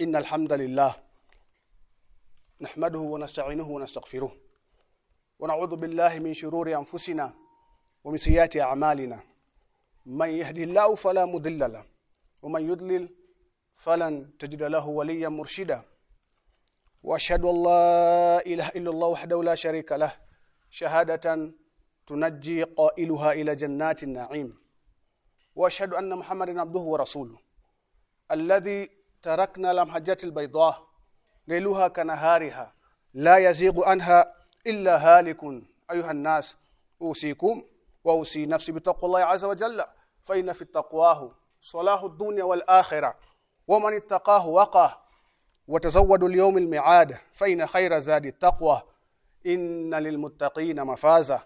إن الحمد لله نحمده ونستعينه ونستغفره ونعوذ بالله من شرور أنفسنا ومن سيئات أعمالنا. من يهدي الله فلا مضل له ومن يضلل فلن تجد له وليا مرشدا. وأشهد أن لا إله إلا الله وحده لا شريك له شهادة تنجي قائلها إلى جنات النعيم. وأشهد أن محمدا عبده ورسوله الذي تركنا لمحجة البيضاء ليلها كنهارها لا يزيغ عنها إلا هالك أيها الناس. أوصيكم وأوصي نفسي بتقوى الله عز وجل فإن في التقواه صلاح الدنيا والآخرة ومن اتقاه وقاه. وتزودوا اليوم الميعاد فإن خير زاد التقوى. إن للمتقين مفازة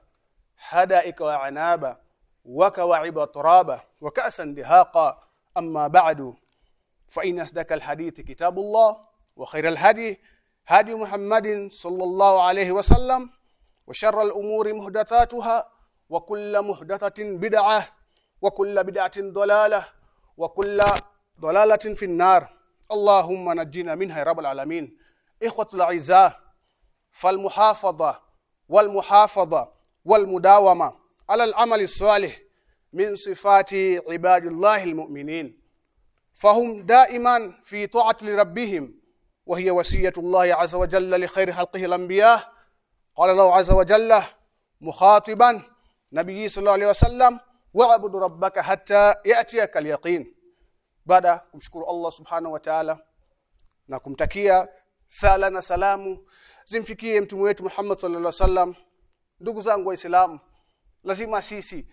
حدائق وعنابا وكواعب ترابا وكأسا دهاقا. أما بعد فإن أصدق الحديث كتاب الله وخير الهدي هدي محمد صلى الله عليه وسلم وشر الأمور محدثاتها وكل محدثة بدعة وكل بدعة ضلالة وكل ضلالة في النار. اللهم نجنا منها يا رب العالمين. إخوة الأعزاء فالمحافظة والمحافظة والمداومة على العمل الصالح من صفات عباد الله المؤمنين. فهم دائما في طاعة لربهم وهي وسية الله عز وجل لخير خلقه الأنبياء. قال الله عز وجل مخاطبا نبي صلى الله عليه وسلم وعبد ربك حتى يأتيك اليقين. بعد كمشكور الله سبحانه وتعالى. نكم تكيا سألنا سلام. زمفكي امتموية محمد صلى الله عليه وسلم. دوغزان وإسلام لازم سيسي.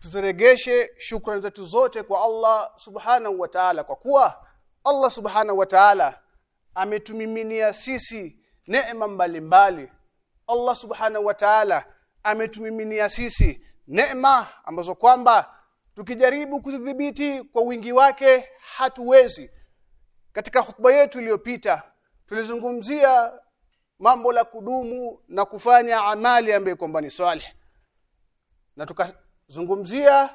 Tuziregeshe shukrani zetu zote kwa Allah subhanahu wa ta'ala kwa kuwa Allah subhanahu wa ta'ala ametumiminia sisi neema mbalimbali. Allah subhanahu wa ta'ala ametumiminia sisi neema ambazo kwamba tukijaribu kuzidhibiti kwa wingi wake hatuwezi. Katika hutuba yetu iliyopita tulizungumzia mambo la kudumu na kufanya amali ambayo kwamba ni swali na tukazungumzia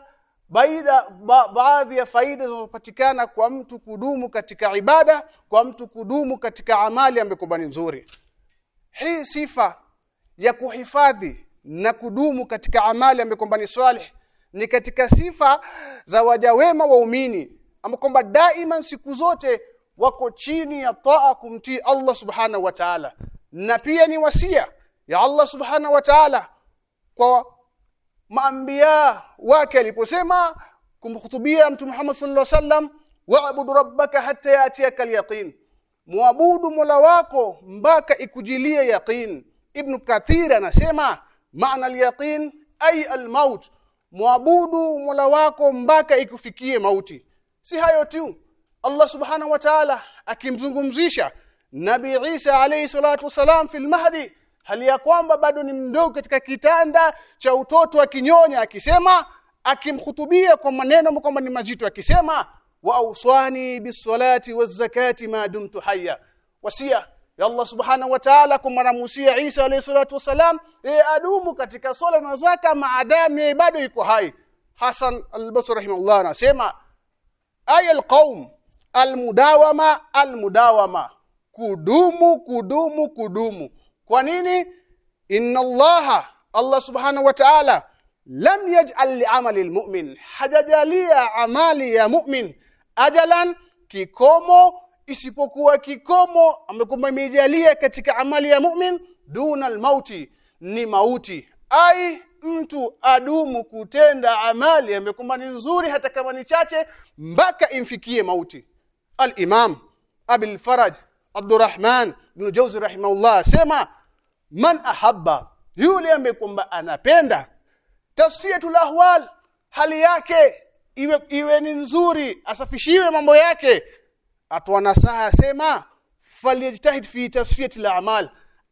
baida ba, baadhi ya faida zinazopatikana kwa mtu kudumu katika ibada kwa mtu kudumu katika amali ambayo ni nzuri. Hii sifa ya kuhifadhi na kudumu katika amali ambayo ni salih ni katika sifa za waja wema waumini ambao kwamba daima siku zote wako chini ya taa kumtii Allah subhanahu wa ta'ala. Na pia ni wasia ya Allah subhanahu wa ta'ala kwa maambia wake aliposema kumhutubia mtume Muhammad sallallahu alaihi wasallam wa'budu rabbaka hatta yatiyaka al-yaqin. Muabudu mola wako mpaka ikujilie yaqin. Ibn kathir anasema maana al-yaqin ay al-maut. Muabudu mola wako mpaka ikufikie mauti. Si hayo tu. Allah subhanahu wa ta'ala akimzungumzisha Nabi Isa alayhi salatu wasalam fil mahdi hali ya kwamba bado ni mdogo katika kitanda cha utoto akinyonya akisema akimhutubia kwa maneno kwamba ni mazito akisema wa auswani bisalati wazakati ma dumtu hayya. Wasia ya Allah subhanahu wa ta'ala kumramusia Isa alayhi salatu wasalam e adumu katika swala na zaka maadamu bado iko hai. Hasan al-Basri rahimahullah anasema ay alqaum almudawama almudawama kudumu kudumu kudumu kwa nini? Inna Allaha Allah subhanahu wa ta'ala lam yaj'al li'amali almu'min hajajalia amali ya mu'min. Ajalan kikomo isipokuwa kikomo amekumba imejalia katika amali ya mu'min duna almauti ni mauti. Ai mtu adumu kutenda amali amekumba ni nzuri hata kama ni chache mpaka imfikie mauti. Alimam abil faraj abdurrahman ibn jawzi rahimahullah asema man ahabba yule ambaye kwamba anapenda tasfiyatul ahwal hali yake iwe iwe ni nzuri asafishiwe mambo yake atoa nasaha asema falyajtahid fi tasfiyati al'amal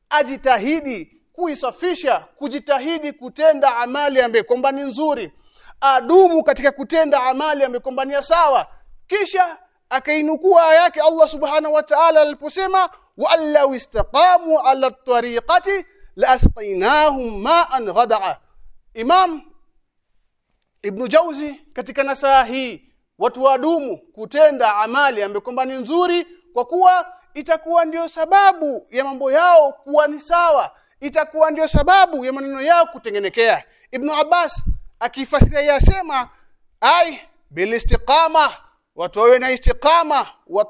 ajitahidi kuisafisha kujitahidi kutenda amali ambaye kwamba ni nzuri adumu katika kutenda amali ambaye kwamba ni sawa. Kisha akainukua yake Allah subhanahu wa ta'ala aliposema wa allau istaqamu ala tariqati la ma ma'an ghada'a imam ibn jawzi katika nasaha hii watu wadumu kutenda amali ambayo kwamba ni nzuri kwa kuwa itakuwa ndio sababu ya mambo yao kuwa ni sawa. Itakuwa ndio sababu ya maneno yao kutengenekea. Ibn abbas akifasiria yasema ai istiqama watu wawe na istiqama wa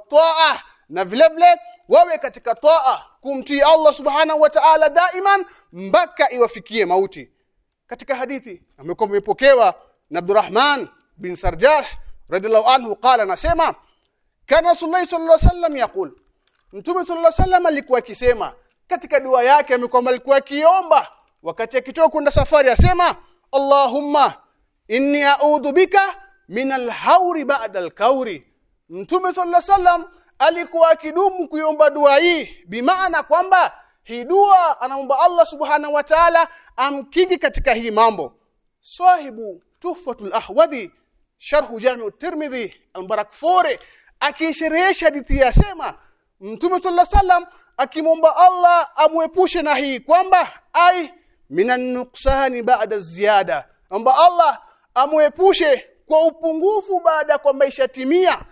na vile vile wawe katika taa kumtii Allah subhanahu wa ta'ala daiman mpaka iwafikie mauti. Katika hadithi amekuwa imepokewa na Abdurrahman bin Sarjash radhiallahu anhu qala nasema kana Rasulullah sallallahu alaihi wasallam yaqul. Mtume sallallahu alaihi wasallam alikuwa akisema katika dua yake amekuwa alikuwa akiomba wakati akitoka kwenda safari asema Allahumma inni a'udhu bika min al-hawri ba'da al-kawri Mtume sallallahu alaihi wasallam alikuwa akidumu kuiomba dua hii. Bimaana kwamba hii dua anaomba Allah subhanahu wa ta'ala amkingi katika hii mambo. Sahibu tuhfatul ahwadi sharhu jami' at-tirmidhi al-barakfuri akisherehesha hadithi yasema mtume sallallahu salam akimwomba Allah amwepushe na hii kwamba ai minan nuqsani ba'da ziyada. Amba Allah amwepushe kwa upungufu baada kwamba ishatimia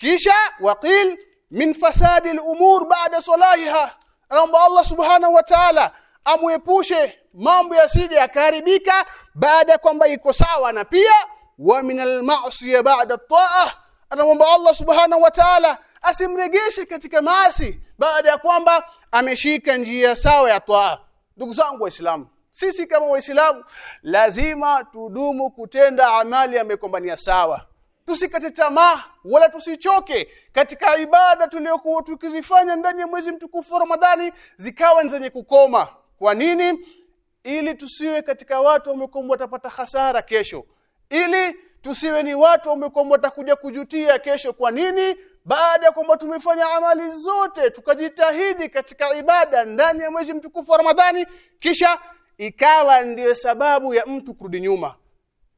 kisha waqil min fasadi al-umur ba'da salahiha. Anaomba Allah subhanahu wa ta'ala amuepushe mambo yasije yakaharibika baada ya kwamba iko sawa na pia wa min al-ma'siyah ba'da at-ta'ah. Anaomba Allah subhanahu wa ta'ala asimregeshe katika maasi baada ya kwamba ameshika njia sawa ya toa ndugu zangu waislamu sisi kama waislamu lazima tudumu kutenda amali yamekombania sawa tusikate tamaa wala tusichoke. Katika ibada tuliyokuwa tukizifanya ndani ya mwezi mtukufu wa Ramadhani zikawa ni zenye kukoma. Kwa nini? Ili tusiwe katika watu wamekombwa watapata hasara kesho. Ili tusiwe ni watu wamekombwa watakuja kujutia kesho. Kwa nini? Baada ya kwamba tumefanya amali zote tukajitahidi katika ibada ndani ya mwezi mtukufu wa Ramadhani kisha ikawa ndiyo sababu ya mtu kurudi nyuma.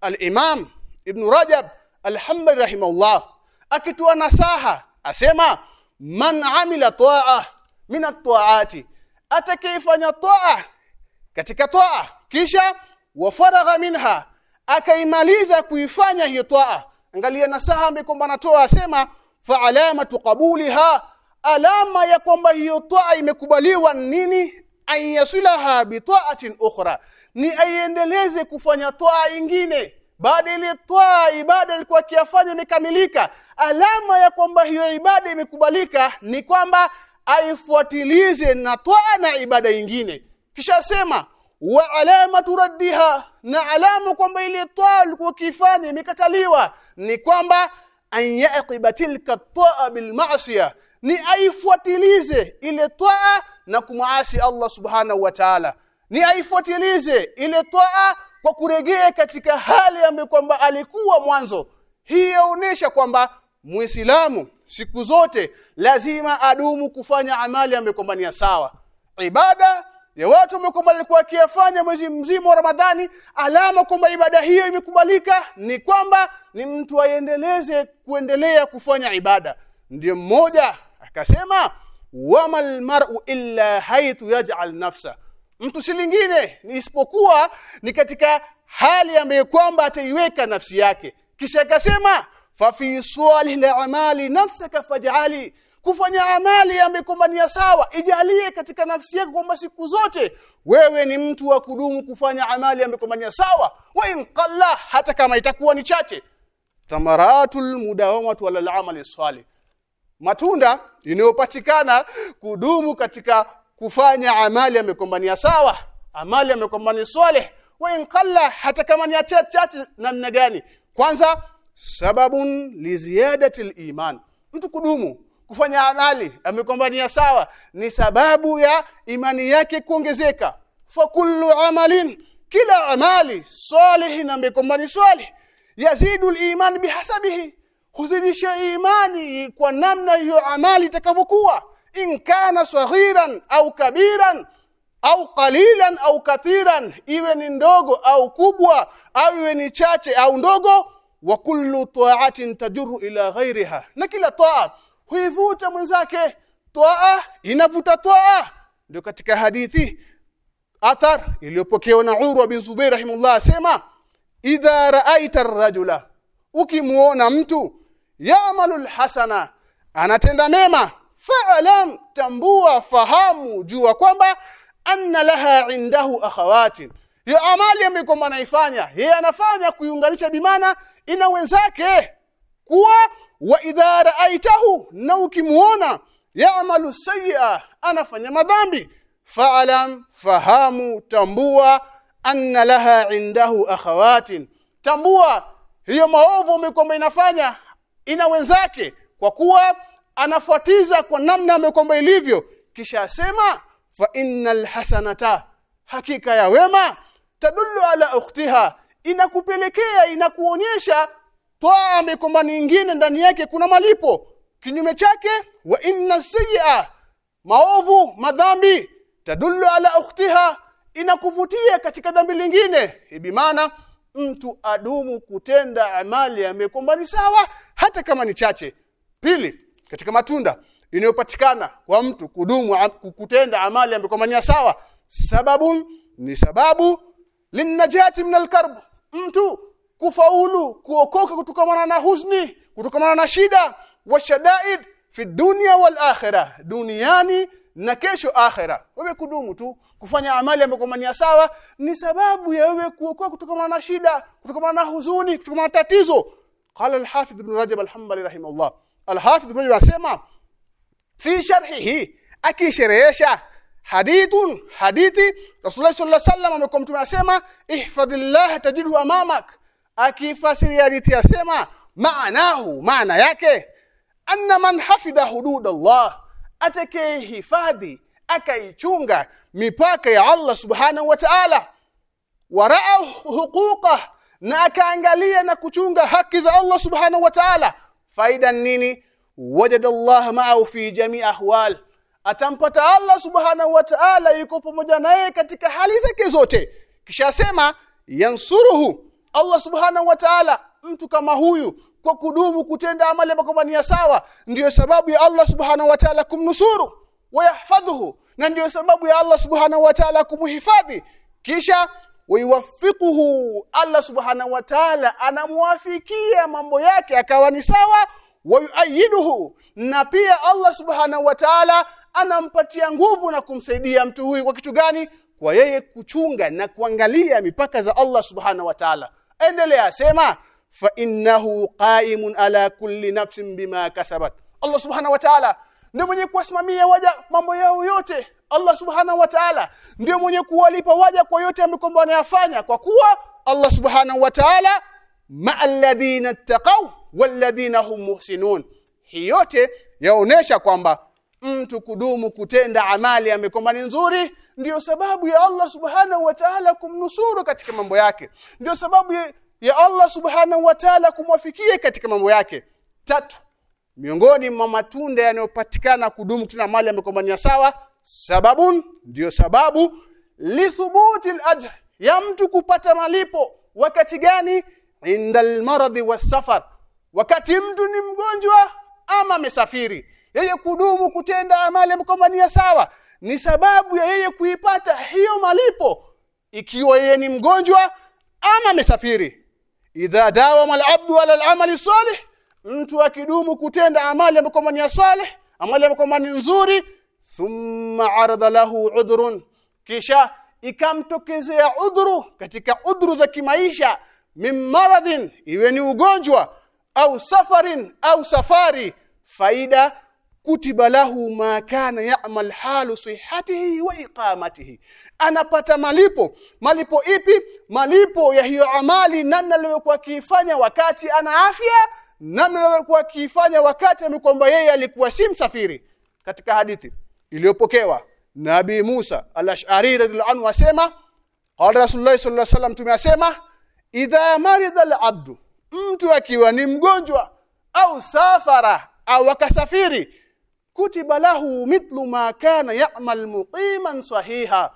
al-Imam Ibn Rajab al-Hanbali rahimahullah. Akitoa nasaha asema man amila ta'a min at-ta'ati. Atakayefanya ta'a katika ta'a kisha wafaragha minha. Akaimaliza kuifanya hiyo ta'a. Angalia nasaha ambayo kwamba asema fa alamatu qabuliha. Alama ya kwamba hiyo taa imekubaliwa nini? Ayasulaha bi ta'atin ukhra. Ni aiendeleze kufanya taa nyingine baada ile taa ibada ilikuwa kiafanya imekamilika. Alama ya kwamba hiyo ibada imekubalika ni kwamba aifuatilize na twaa na ibada nyingine. Kisha sema wa alama turaddiha na alama kwamba ile twaa ilikuwa kifanya imekataliwa ni kwamba an yaqiba tilka twaa bil ma'siyah ni aifuatilize ile twaa na kumaasi Allah subhanahu wa ta'ala. Ni aifuatilize ile taa kwa kuregea katika hali ambayo kwamba alikuwa mwanzo. Hii yaonesha kwamba muislamu siku zote lazima adumu kufanya amali ambayo kwamba ni sawa. Ibada ya watu wamekwamba alikuwa akiyafanya mwezi mzima wa Ramadhani alama kwamba ibada hiyo imekubalika ni kwamba ni mtu aendeleze kuendelea kufanya ibada. Ndio mmoja akasema wamal mar'u illa haythu yaj'al nafsa mtu si lingine isipokuwa ni katika hali ambayo kwamba ataiweka nafsi yake. Kisha akasema fa fi salih amali nafsaka faj'ali kufanya amali amekumbania sawa ijalie katika nafsi yako kwamba siku zote wewe ni mtu wa kudumu kufanya amali amekumbania sawa. Wa in qalla hata kama itakuwa ni chache. Thamaratul mudawamatu wala amali salih matunda inayopatikana kudumu katika kufanya amali amekombania sawa amali amekombania swale wa inqalla hata kama ni chache namna gani. Kwanza sababun liziyadati iman mtu kudumu kufanya amali amekombania sawa ni sababu ya imani yake kuongezeka. Fa kullu amalin kila amali salih amekombania salih yazidu al-iman bihasabihi. Huzidisha imani kwa namna hiyo amali itakavyokuwa in kana saghiran au kabiran au qalilan au kathiran iwe ni ndogo au kubwa au iwe ni chache au ndogo wa kullu ta'atin tajuru ila ghairiha na kila taa huivuta mwenzake taa inavuta taa. Ndio katika hadithi athar iliyopokewa na Urwa bin Zubair rahimullah asema idha ra'aita ar-rajula ukimuona mtu ya'malu al-hasana anatenda mema fa'lam tambua fahamu jua kwamba anna laha indahu akhawatin. Hiyo amali ambayo anaifanya yeye anafanya kuiunganisha bimana ina wenzake kuwa wa idha ra'aitahu na ukimuona ya'malu sayyi'a anafanya madhambi. Fa'lam fahamu tambua anna laha indahu akhawatin. Tambua hiyo maovu amekwamba inafanya ina wenzake kwa kuwa anafuatiza kwa namna amekwamba ilivyo. Kisha asema fa innal hasanata hakika ya wema tadullu ala ukhtiha inakupelekea inakuonyesha toa amekwamba nyingine ndani yake kuna malipo. Kinyume chake wa inna sayyi'a maovu madhambi tadullu ala ukhtiha inakuvutia katika dhambi lingine. Hivi maana mtu adumu kutenda amali amekwamba ni sawa hata kama ni chache. Pili katika matunda inayopatikana kwa mtu kudumu kutenda amali ambayo kwa sawa sababu ni sababu linajati min alkarb. Mtu kufaulu kuokoka kutokana na huzuni kutokana na shida wa shadaid fi dunya wal akhirah duniani na kesho akhira wewe kudumu tu kufanya amali ambayo kwa sawa ni sababu ya wewe kuokoa kutokana na shida kutokana na huzuni kutokana na tatizo. Qala al-hafidh ibn rajab al-hanbali rahimahullah al-hafidh ibn asema fi sharhihi akisherehesha hadithun hadithi rasulullah sallallahu alaihi wasallam amekuwa mtume asema ihfadhillah tajidhu amamak. Akifasiri hadithi asema maanahu maana yake anna man hafidha hudud Allah. Atakayehifadhi akaichunga mipaka ya Allah subhanahu wa ta'ala. Waraa huquqa na akaangalia na kuchunga haki za Allah subhanahu wa ta'ala faida nini? Wajada Allah ma'ahu fi jami' ahwal. Atampata Allah subhanahu wa ta'ala yuko pamoja naye katika hali zake zote. Kisha sema yansuruhu. Allah subhanahu wa ta'ala mtu kama huyu kwa kudumu kutenda amali ambayo ni sawa ndiyo sababu ya Allah subhanahu wa ta'ala kumnusuru. Wayahfadhuhu na ndiyo sababu ya Allah subhanahu wa ta'ala kumhifadhi. Kisha wayuwaffiquhu Allah subhanahu wa ta'ala anamwafikia mambo yake akawa ni sawa wayuayiduhu na pia Allah subhanahu wa ta'ala anampatia nguvu na kumsaidia mtu huyu kwa kitu gani? Kwa yeye kuchunga na kuangalia mipaka za Allah subhanahu wa ta'ala. Endelea sema fa innahu qa'imun ala kulli nafsin bima kasabat. Allah subhanahu wa ta'ala ndio mwenye kuwasimamia waja mambo yao yote Allah subhanahu wa ta'ala. Ndio mwenye kuwalipa waja kwa yote ambayo wanayafanya kwa kuwa Allah subhanahu wa ta'ala ma'alladhina ladina taqaw walladhina hum muhsinun. Hii yote yaonesha kwamba mtu kudumu kutenda amali amekomba ni nzuri ndio sababu ya Allah subhanahu wa ta'ala kumnusuru katika mambo yake. Ndiyo sababu ya, Allah subhanahu wa ta'ala kumwafikia katika mambo yake. Tatu miongoni mwa matunda yanayopatikana kudumu kutenda amali amekomba ni sawa sababun ndio sababu lithubuti ajr ya mtu kupata malipo. Wakati gani? Indal maradhi wasafar wakati mtu ni mgonjwa ama amesafiri. Yeye kudumu kutenda amali kwamba ni sawa. Ni sababu ya yeye kuipata hiyo malipo ikiwa yeye ni mgonjwa ama amesafiri. Idha dawama al-abdu ala al-amali salih mtu akidumu kutenda amali ni salih amali ambayo ni nzuri thumma arada lahu udhrun. Kisha ikamtokezea udhuru katika udhuru za kimaisha min maradhin iwe ni ugonjwa au safarin au safari faida kutiba lahu ma kana ya'mal halu sihhatihi wa iqamatihi. Anapata malipo. Malipo ipi? Malipo ya hiyo amali namna aliyokuwa akiifanya wakati ana afya namna aliyokuwa akiifanya wakati amekwamba yeye alikuwa si msafiri. Katika hadithi iliyopokewa. Nabi Musa al-Ash'ari radhiallahu anhu asema qala Rasulullah sallallahu alaihi wasallam tumeasema idha marida al-abdu mtu akiwa ni mgonjwa au safara au akasafiri kutiba lahu mithlu ma kana ya'mal muqiman sahiha.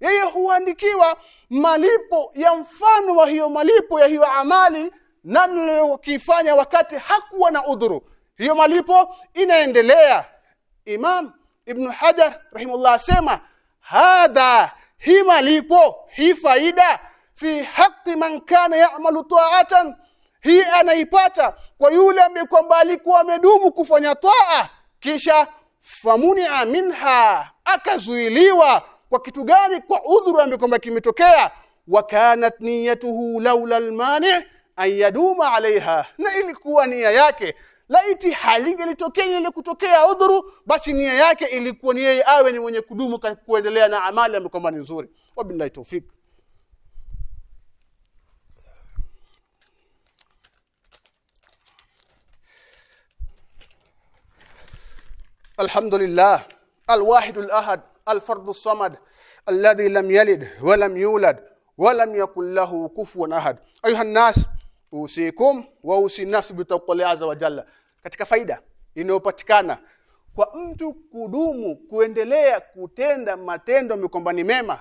Yeye huandikiwa malipo ya mfano wa hiyo malipo ya hiyo amali namna ukifanya wakati hakuwa na udhuru. Hiyo malipo inaendelea. Imam ibn hajar rahimullah asema hadha hi malipo hi faida? Fi haqqi man kana ya'malu ta'atan. Hii anaipata kwa yule ambaye kwamba alikuwa amedumu kufanya taa kisha famunia minha akazuiliwa. Kwa kitu gani? Kwa udhuru ambaye kwamba kimetokea. Wa kanat niyatuhu laula almani an yaduma alaiha na ilikuwa nia yake laiti halingelitokea ile kutokea udhuru basi nia yake ilikuwa ni yeye awe ni mwenye kudumu kuendelea na amali ambayo kwamba ni nzuri wabillahi tawfik الحمد لله الواحد الأحد الفرد الصمد الذي لم يلد ولم يولد ولم يكن له كفوا أحد أيها الناس usikum wa usinafsi bitaqwa azza wa jalla katika faida inayopatikana kwa mtu kudumu kuendelea kutenda matendo mikombani mema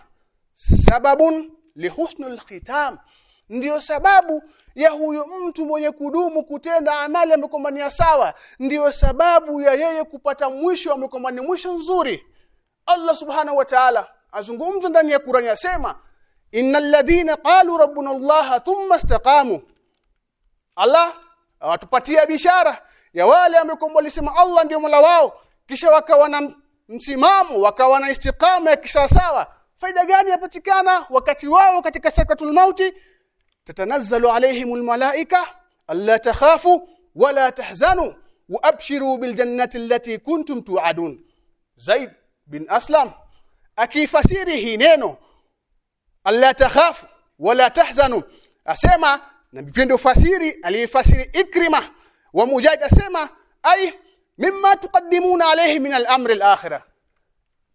sababun lihusnul khitam. Ndiyo sababu ya huyo mtu mwenye kudumu kutenda amali amekombania sawa. Ndiyo sababu ya yeye kupata mwisho amekombani mwisho nzuri. Allah subhanahu wa ta'ala azungumza ndani ya Qur'ani asema innal ladhina qalu rabbuna Allah thumma istaqamu. Allah awatupatia bishara ya wale ambao walisema Allah ndio Mola wao kisha wakawa na msimamo wakawa na istiqama ya kisawasawa faida gani yapatikana wakati wao katika sakratul mauti tatanazzalu alaihim almalaika alla takhafu wala tahzanu وابشروا بالجنه التي كنتم توعدون زيد bin aslam akifasiri hii neno alla takhafu wala tahzanu asema na mpendo fasiri aliyefasiri ikrima wa mujahid asema ay mimma tuqaddimuna alayhi min al-amr al-akhirah.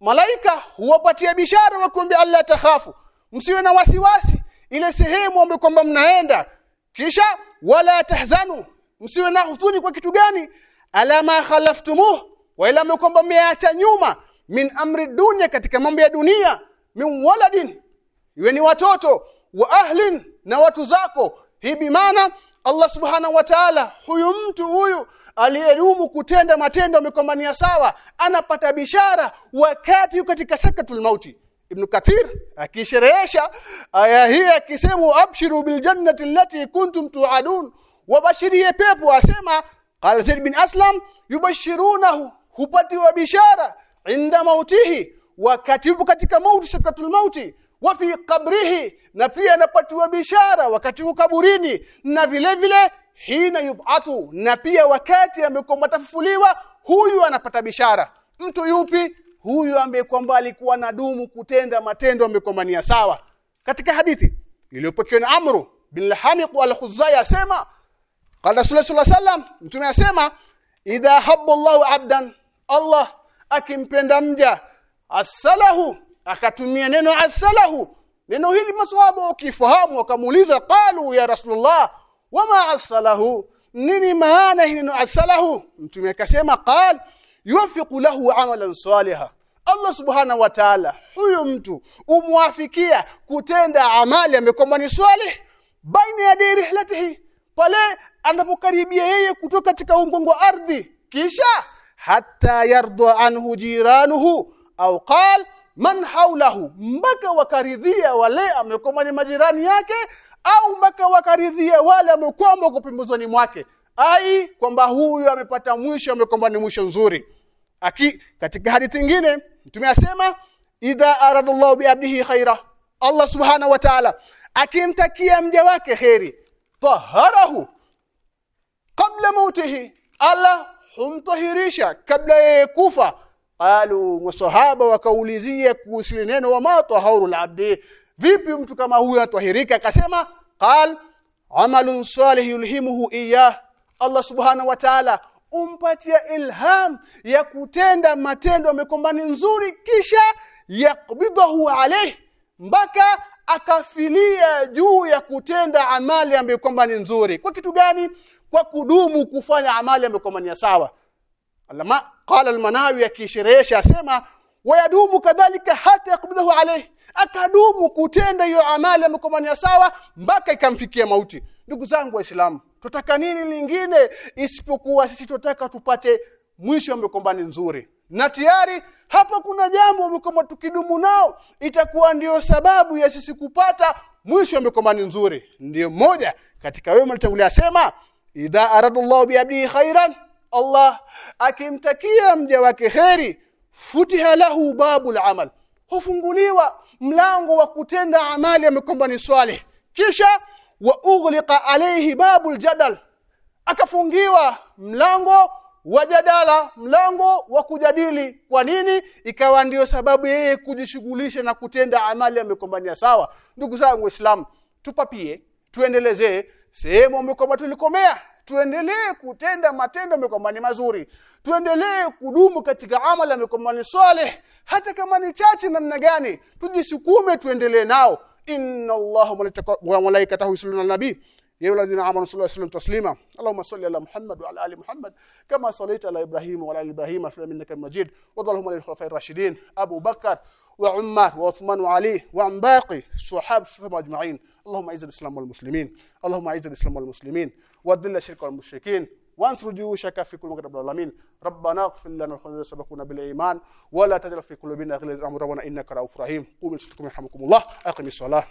Malaika huwapatia bishara wa kuambia Allah takhafu. Msiwe na wasiwasi ile sehemu ambayo kwamba mnaenda. Kisha wala tahzanu. Msiwe na huzuni kwa kitu gani? Alama khalaftumuh. Wa ila kwamba mmeacha nyuma. Min amri dunya katika mambo ya dunia. Min waladin. Iwe ni watoto wa ahlin na watu zako. Hii bimaana Allah subhanahu wa ta'ala huyu mtu huyu aliyedumu kutenda matendo amekombania sawa anapata bishara wakati yuko katika sakatul mauti. Ibn Kathir akisherehesha aya hii akisema abshiru bil jannati allati kuntum tu'adun. Wabashirie pepo asema qala Zaid bin Aslam yubashirunahu hupatiwa bishara inda mautihi wakati yupo katika mauti sakatul mauti wa fi na pia anapatiwa bishara wakati yuko kaburini na vile vile hina yub'atu na pia wakati amekuwa atafufuliwa huyu anapata bishara. Mtu yupi? Huyu ambaye kwamba alikuwa na dumu kutenda matendo amekomania sawa. Katika hadithi iliyopokewa na Amru bin Lahamiq al-Khuzai asema qala sallallahu alaihi wasallam mtume asema idha habba Allahu 'abdan Allah akimpenda mja asalahu akatumia neno asalahu. Neno hili maswahaba ukifahamu wakamuuliza qalu ya rasulullah wama asalahu? Nini maana hili neno asalahu? Mtume akasema qal yuwafiqu lahu amalan saliha. Allah subhanahu wa ta'ala huyo mtu umwafikia kutenda amali amekwamba ni swalih baina ya rihlatihi pale anapokaribia yeye kutoka katika ungongo ardhi kisha hatta yarda anhu jiranuhu au qal man haulahu mpaka wakaridhia wale amekoma ni majirani yake au mpaka wakaridhia wale amekwamba kwa pembezoni mwake. Ai kwamba huyu amepata mwisho amekwamba ni mwisho nzuri. Aki katika hadithi nyingine mtume asema idha aradallahu biabdihi khaira. Allah subhanahu wa ta'ala akimtakia mja wake kheri taharahu kabla mautihi. Allah humtahirisha kabla yeye kufa qalu masahaba wakaulizia kuhusu neno wa mato hauru al-abdi. Vipi mtu kama huyu atahirika akasema qal amalu salih yulhimuhu iyah Allah subhanahu wa ta'ala umpatia ilham ya kutenda matendo amekombani nzuri kisha yakbidahu alayh mpaka akafilia juu ya kutenda amali ambayo kwamba ni nzuri. Kwa kitu gani? Kwa kudumu kufanya amali ambayo kwamba ni sawa. Alama qala almanawi akisherehesha asema wayadumu kadhalika hata yakubdahu alayhi. Akadumu kutenda hiyo amali amekomania sawa mpaka ikamfikia mauti. Ndugu zangu waislamu tutaka nini lingine isipokuwa sisi tutaka tupate mwisho wa mkombani nzuri? Na tayari hapa kuna jambo mkomo tukidumu nao itakuwa ndio sababu ya sisi kupata mwisho wa mkombani nzuri. Ndio moja katika wewe mlitangulia sema idha aradallahu biabdihi khairan Allah akimtakia mja wake kheri futiha lahu babul amal. Hufunguliwa mlango wa kutenda amali amekomba ni swalih kisha wa ughliqa alayhi babul jadal. Akafungiwa mlango wa jadala mlango wa kujadili. Kwa nini? Ikawa ndio sababu yeye kujishughulisha na kutenda amali amekombania sawa. Ndugu zangu waislamu tupapie tuendelezee sehemu amekomba tulikomea tuendelee kutenda matendo amekwamba ni mazuri tuendelee kudumu katika amali amekwamba ni saleh hata kama ni chache namna gani tujisukume tuendelee nao inna allaha wa malaikatahu yusalluna ala nabii يا أيها الذين آمنوا صلوا وسلموا تسليما اللهم صل على محمد وعلى آل محمد كما صليت على إبراهيم وعلى آل إبراهيم في إنك مجيد وضلهم على الخلفاء الراشدين أبو بكر وعمر وعثمان وعلي وعن باقي صحاب الصحابة أجمعين اللهم أعز الإسلام والمسلمين اللهم أعز الإسلام والمسلمين وذل الشرك والمشركين. وانصر جيوشك في كل مكان العالمين. ربنا اغفر لنا ولإخواننا سبقونا بالإيمان. ولا تجعل في قلوبنا غلا ربنا إنك رؤوف رحيم. قوموا يرحمكم الله. أقم الصلاة.